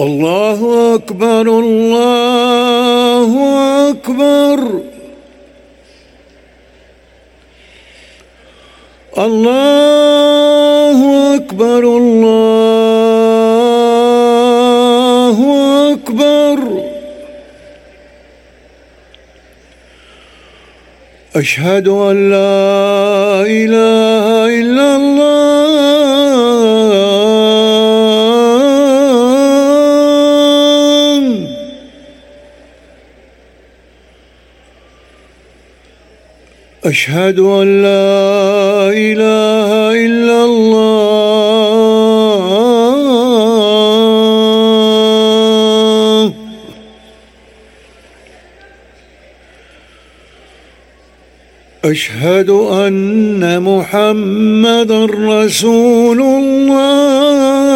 الله أكبر الله أكبر الله أكبر الله أكبر أشهد أن لا إله إلا الله أشهد أن لا إله إلا الله. أشهد أن محمد رسول الله.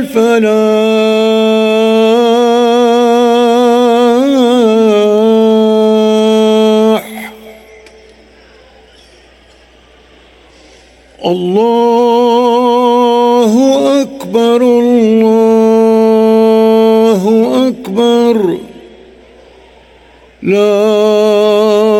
الفلاح الله أكبر الله أكبر. لا